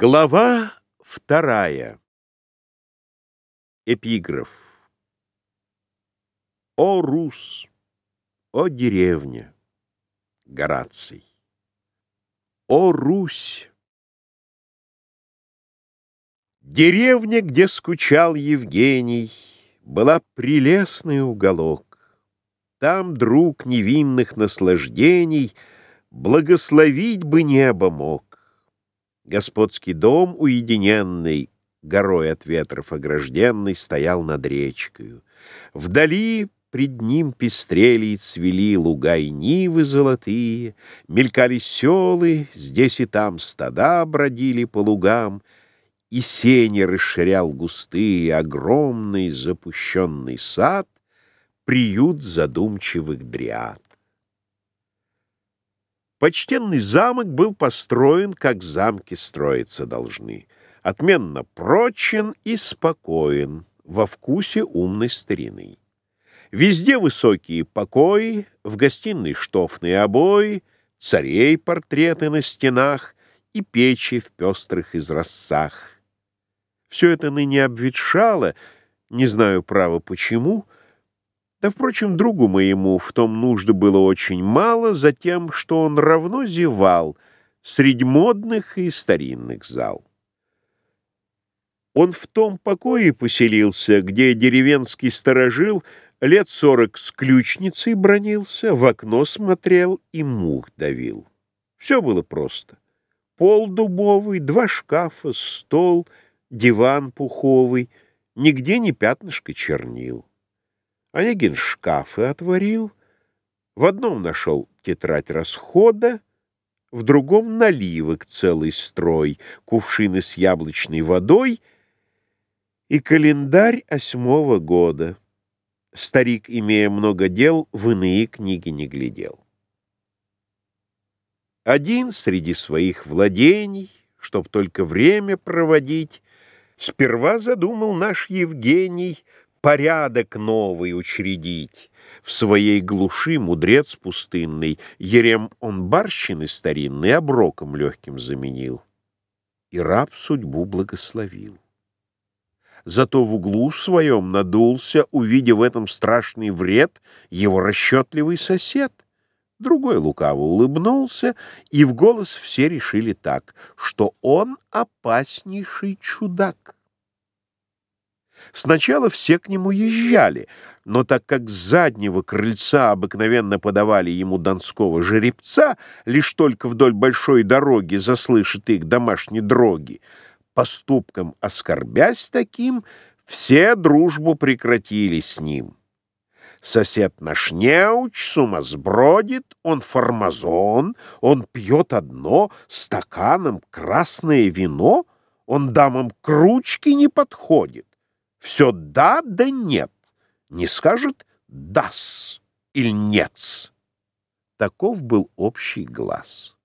Глава вторая. Эпиграф. О, Рус! О, деревня! Гораций. О, Русь! Деревня, где скучал Евгений, Была прелестный уголок. Там друг невинных наслаждений Благословить бы небо мог. Господский дом уединенный, горой от ветров огражденный, стоял над речкою. Вдали пред ним пестрели и цвели луга и нивы золотые, мелькали селы, здесь и там стада бродили по лугам, и сени расширял густые, огромный запущенный сад, приют задумчивых дриад. Почтенный замок был построен, как замки строиться должны, отменно прочен и спокоен, во вкусе умной старины. Везде высокие покои, в гостиной штофные обои, царей портреты на стенах и печи в пестрых изразцах. Все это ныне обветшало, не знаю, право, почему — да, впрочем, другу моему в том нужды было очень мало, за тем, что он равно зевал среди модных и старинных зал. Он в том покое поселился, где деревенский сторожил лет сорок с ключницей бронился, в окно смотрел и мух давил. Все было просто. Пол дубовый, два шкафа, стол, диван пуховый, нигде не пятнышко чернил. Онегин шкафы отворил, в одном нашел тетрадь расхода, в другом наливок целый строй, кувшины с яблочной водой и календарь осьмого года. Старик, имея много дел, в иные книги не глядел. Один среди своих владений, чтоб только время проводить, сперва задумал наш Евгений — порядок новый учредить. В своей глуши мудрец пустынный, Ерем он барщины старинный оброком легким заменил. И раб судьбу благословил. Зато в углу своем надулся, увидев в этом страшный вред, его расчетливый сосед. Другой лукаво улыбнулся, и в голос все решили так, что он опаснейший чудак. Сначала все к нему езжали, но так как с заднего крыльца обыкновенно подавали ему донского жеребца, лишь только вдоль большой дороги заслышит их домашние дроги, поступком оскорбясь таким, все дружбу прекратили с ним. Сосед наш неуч, сумасбродит, он формазон, он пьет одно стаканом красное вино, он дамам к ручке не подходит. Все да да нет. Не скажет «дас» или «нет». Таков был общий глаз.